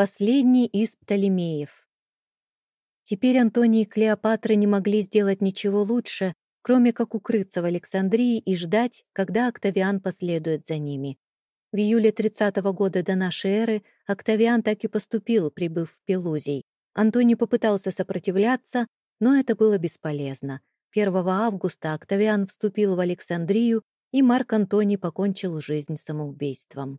последний из Птолемеев. Теперь Антоний и Клеопатра не могли сделать ничего лучше, кроме как укрыться в Александрии и ждать, когда Октавиан последует за ними. В июле 30 -го года до нашей эры Октавиан так и поступил, прибыв в Пелузий. Антоний попытался сопротивляться, но это было бесполезно. 1 августа Октавиан вступил в Александрию, и Марк Антоний покончил жизнь самоубийством.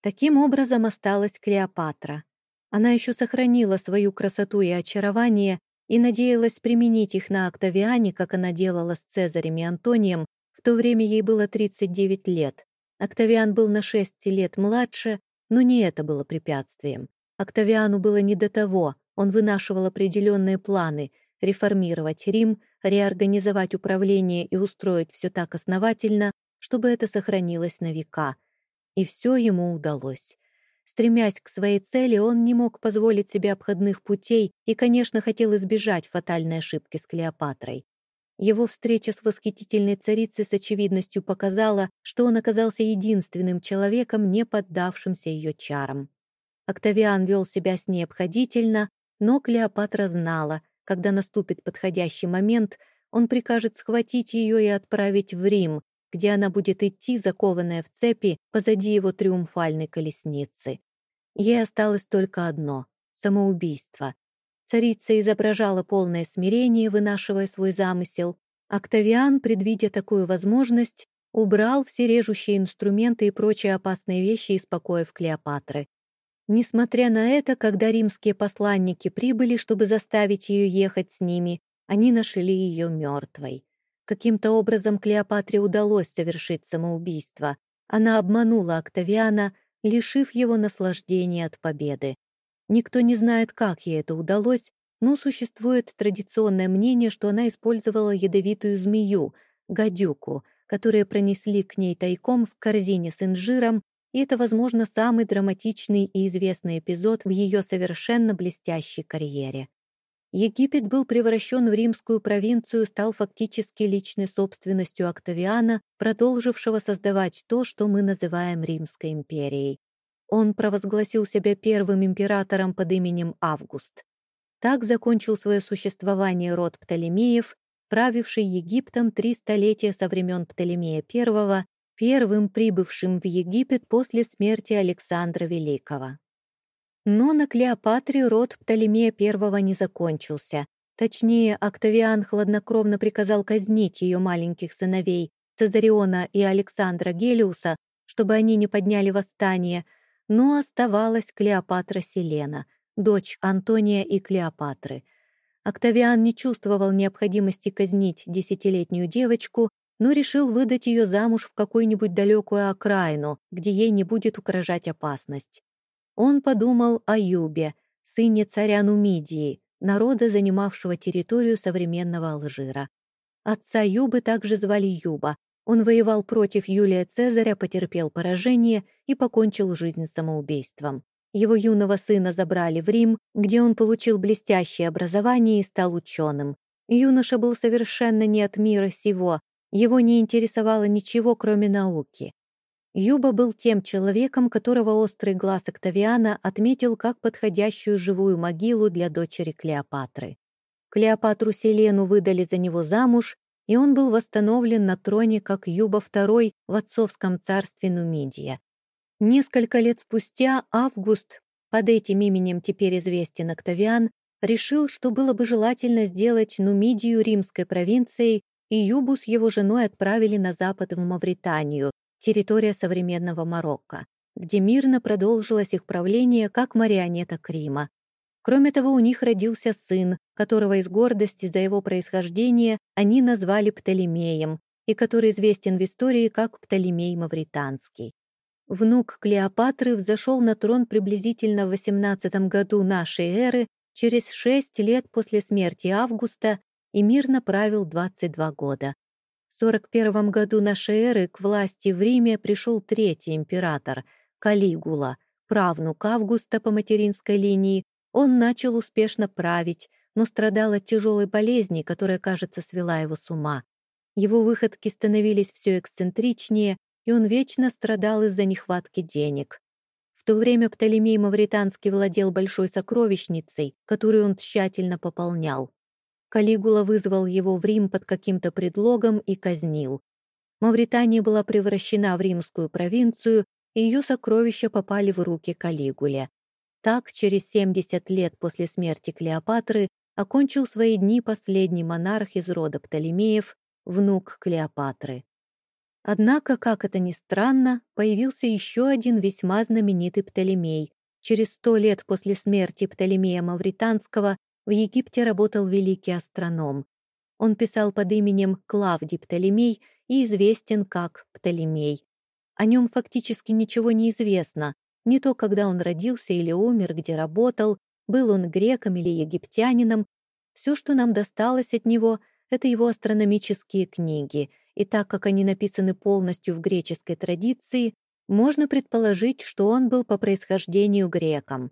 Таким образом осталась Клеопатра. Она еще сохранила свою красоту и очарование и надеялась применить их на Октавиане, как она делала с Цезарем и Антонием, в то время ей было 39 лет. Октавиан был на 6 лет младше, но не это было препятствием. Октавиану было не до того, он вынашивал определенные планы — реформировать Рим, реорганизовать управление и устроить все так основательно, чтобы это сохранилось на века. И все ему удалось. Стремясь к своей цели, он не мог позволить себе обходных путей и, конечно, хотел избежать фатальной ошибки с Клеопатрой. Его встреча с восхитительной царицей с очевидностью показала, что он оказался единственным человеком, не поддавшимся ее чарам. Октавиан вел себя с ней обходительно, но Клеопатра знала, когда наступит подходящий момент, он прикажет схватить ее и отправить в Рим, где она будет идти, закованная в цепи, позади его триумфальной колесницы. Ей осталось только одно — самоубийство. Царица изображала полное смирение, вынашивая свой замысел. Октавиан, предвидя такую возможность, убрал все режущие инструменты и прочие опасные вещи из покоев Клеопатры. Несмотря на это, когда римские посланники прибыли, чтобы заставить ее ехать с ними, они нашли ее мертвой. Каким-то образом Клеопатре удалось совершить самоубийство. Она обманула Октавиана, лишив его наслаждения от победы. Никто не знает, как ей это удалось, но существует традиционное мнение, что она использовала ядовитую змею, гадюку, которые пронесли к ней тайком в корзине с инжиром, и это, возможно, самый драматичный и известный эпизод в ее совершенно блестящей карьере. Египет был превращен в римскую провинцию, стал фактически личной собственностью Октавиана, продолжившего создавать то, что мы называем Римской империей. Он провозгласил себя первым императором под именем Август. Так закончил свое существование род Птолемеев, правивший Египтом три столетия со времен Птолемея I, первым прибывшим в Египет после смерти Александра Великого. Но на Клеопатре род Птолемея I не закончился. Точнее, Октавиан хладнокровно приказал казнить ее маленьких сыновей Цезариона и Александра Гелиуса, чтобы они не подняли восстание, но оставалась Клеопатра Селена, дочь Антония и Клеопатры. Октавиан не чувствовал необходимости казнить десятилетнюю девочку, но решил выдать ее замуж в какую-нибудь далекую окраину, где ей не будет угрожать опасность. Он подумал о Юбе, сыне царя Нумидии, народа, занимавшего территорию современного Алжира. Отца Юбы также звали Юба. Он воевал против Юлия Цезаря, потерпел поражение и покончил жизнь самоубийством. Его юного сына забрали в Рим, где он получил блестящее образование и стал ученым. Юноша был совершенно не от мира сего, его не интересовало ничего, кроме науки. Юба был тем человеком, которого острый глаз Октавиана отметил как подходящую живую могилу для дочери Клеопатры. Клеопатру Селену выдали за него замуж, и он был восстановлен на троне как Юба II в отцовском царстве Нумидия. Несколько лет спустя Август, под этим именем теперь известен Октавиан, решил, что было бы желательно сделать Нумидию римской провинцией, и Юбу с его женой отправили на запад в Мавританию, территория современного Марокко, где мирно продолжилось их правление как марионеток Рима. Кроме того, у них родился сын, которого из гордости за его происхождение они назвали Птолемеем, и который известен в истории как Птолемей Мавританский. Внук Клеопатры взошел на трон приблизительно в 18 году нашей эры, через шесть лет после смерти Августа, и мирно правил 22 года. В 41 году нашей эры к власти в Риме пришел третий император, Калигула, правнук Августа по материнской линии. Он начал успешно править, но страдал от тяжелой болезни, которая, кажется, свела его с ума. Его выходки становились все эксцентричнее, и он вечно страдал из-за нехватки денег. В то время Птолемей Мавританский владел большой сокровищницей, которую он тщательно пополнял. Калигула вызвал его в Рим под каким-то предлогом и казнил. Мавритания была превращена в римскую провинцию, и ее сокровища попали в руки Калигуле. Так, через 70 лет после смерти Клеопатры, окончил свои дни последний монарх из рода Птолемеев, внук Клеопатры. Однако, как это ни странно, появился еще один весьма знаменитый Птолемей. Через сто лет после смерти Птолемея Мавританского в Египте работал великий астроном. Он писал под именем Клавдий Птолемей и известен как Птолемей. О нем фактически ничего не известно, не то, когда он родился или умер, где работал, был он греком или египтянином. Все, что нам досталось от него, это его астрономические книги — и так как они написаны полностью в греческой традиции, можно предположить, что он был по происхождению греком.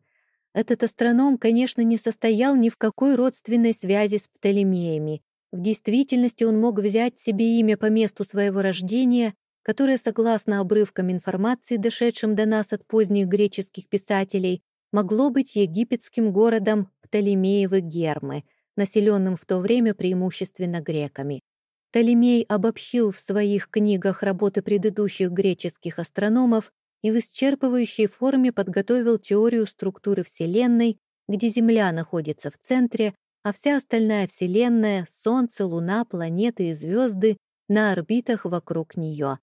Этот астроном, конечно, не состоял ни в какой родственной связи с Птолемеями. В действительности он мог взять себе имя по месту своего рождения, которое, согласно обрывкам информации, дошедшим до нас от поздних греческих писателей, могло быть египетским городом Птолемеевы Гермы, населенным в то время преимущественно греками. Толемей обобщил в своих книгах работы предыдущих греческих астрономов и в исчерпывающей форме подготовил теорию структуры Вселенной, где Земля находится в центре, а вся остальная Вселенная, Солнце, Луна, планеты и звезды на орбитах вокруг нее.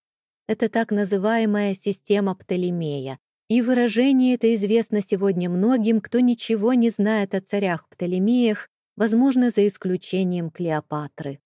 Это так называемая система Птолемея. И выражение это известно сегодня многим, кто ничего не знает о царях Птолемеях, возможно, за исключением Клеопатры.